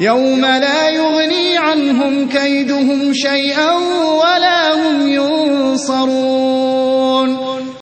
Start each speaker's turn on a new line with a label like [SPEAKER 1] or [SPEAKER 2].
[SPEAKER 1] يَوْمَ لَا يُغْنِي عَنْهُمْ كَيْدُهُمْ شَيْئًا وَلَا هُمْ يُنصَرُونَ.